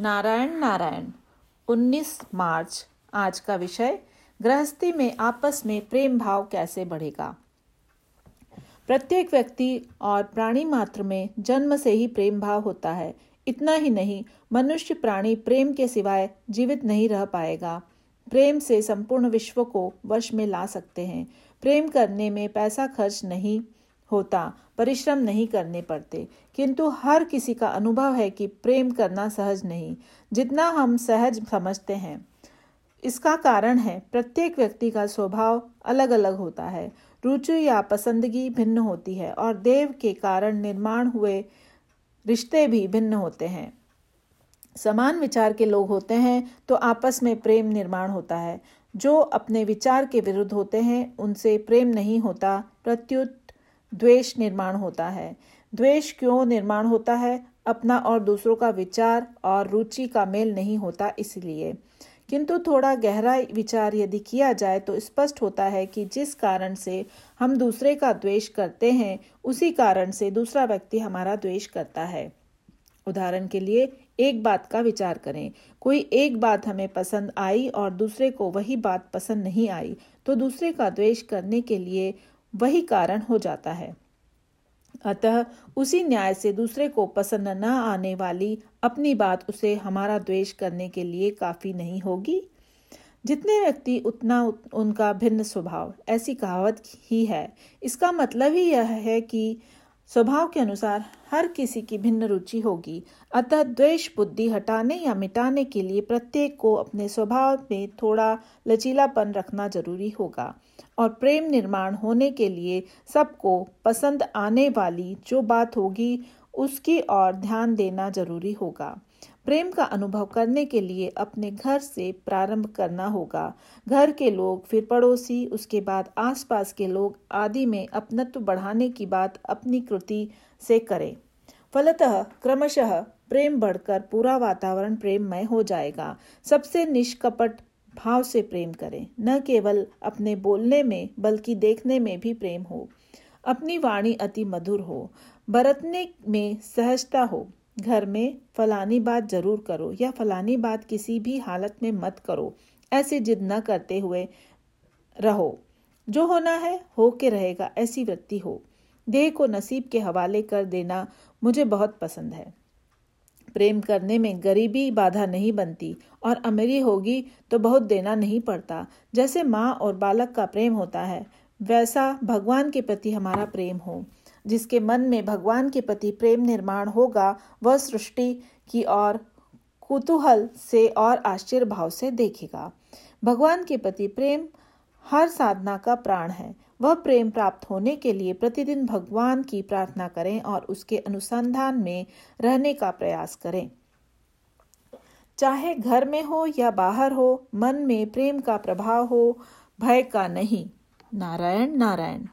नारायण नारायण 19 मार्च, आज का विषय, गृहस्थी में आपस में प्रेम भाव कैसे बढ़ेगा? प्रत्येक व्यक्ति और प्राणी मात्र में जन्म से ही प्रेम भाव होता है। इतना ही नहीं, मनुष्य प्राणी प्रेम के सिवाय जीवित नहीं रह पाएगा। प्रेम से संपूर्ण विश्व को वश में ला सकते हैं। प्रेम करने में पैसा खर्च नहीं होता, परिश्रम नहीं करने पड़ते। किंतु हर किसी का अनुभव है कि प्रेम करना सहज नहीं, जितना हम सहज समझते हैं। इसका कारण है, प्रत्येक व्यक्ति का स्वभाव अलग अलग होता है। रुचि या पसंदगी भिन्न होती है और देव के कारण निर्माण हुए रिश्ते भी भिन्न होते हैं। समान विचार के लोग होते हैं तो आपस में प्रेम निर्माण होता है। जो अपने विचार के विरुद्ध होते हैं, उनसे प्रेम नहीं होता, प्रत्युत द्वेष निर्माण होता है। द्वेष क्यों निर्माण होता है? अपना और दूसरों का विचार और रुचि का मेल नहीं होता इसलिए। किंतु थोड़ा गहरा विचार यदि किया जाए तो स्पष्ट होता है कि जिस कारण से हम दूसरे का द्वेष करते हैं, उसी कारण से दूसरा व्यक्ति हमारा द्वेष करता है। उदाहरण के लिए, एक बात का विचार करें। कोई एक बात हमें पसंद आई और दूसरे को वही बात पसंद नहीं आई तो दूसरे का द्वेष करने के लिए वही कारण हो जाता है। अतः उसी न्याय से दूसरे को पसंद न आने वाली अपनी बात उसे हमारा द्वेष करने के लिए काफ़ी नहीं होगी। जितने व्यक्ति उतना उनका भिन्न स्वभाव, ऐसी कहावत ही है। इसका मतलब ही यह है कि स्वभाव के अनुसार हर किसी की भिन्न रुचि होगी। अतः द्वेष बुद्धि हटाने या मिटाने के लिए प्रत्येक को अपने स्वभाव में थोड़ा लचीलापन रखना ज़रूरी होगा और प्रेम निर्माण होने के लिए सबको पसंद आने वाली जो बात होगी, उसकी ओर ध्यान देना ज़रूरी होगा। प्रेम का अनुभव करने के लिए अपने घर से प्रारंभ करना होगा। घर के लोग, फिर पड़ोसी, उसके बाद आसपास के लोग आदि में अपनत्व बढ़ाने की बात अपनी कृति से करें। फलतः क्रमशः प्रेम बढ़कर पूरा वातावरण प्रेममय हो जाएगा। सबसे निष्कपट भाव से प्रेम करें। न केवल अपने बोलने में, बल्कि देखने में भी प्रेम हो। अपनी वाणी अति मधुर हो। बरतने में सहजता हो। घर में फलानी बात ज़रूर करो या फलानी बात किसी भी हालत में मत करो। ऐसे जिद न करते हुए रहो। जो होना है, हो के रहेगा, ऐसी वृत्ति हो। देह को नसीब के हवाले कर देना मुझे बहुत पसंद है। प्रेम करने में गरीबी बाधा नहीं बनती और अमीरी होगी तो बहुत देना नहीं पड़ता। जैसे माँ और बालक का प्रेम होता है, वैसा भगवान के प्रति हमारा प्रेम हो। जिसके मन में भगवान के प्रति प्रेम निर्माण होगा, वह सृष्टि की ओर कुतूहल से और आश्चर्य भाव से देखेगा। भगवान के प्रति प्रेम हर साधना का प्राण है। वह प्रेम प्राप्त होने के लिए प्रतिदिन भगवान की प्रार्थना करें और उसके अनुसंधान में रहने का प्रयास करें। चाहे घर में हो या बाहर हो, मन में प्रेम का प्रभाव हो, भय का नहीं। नारायण नारायण।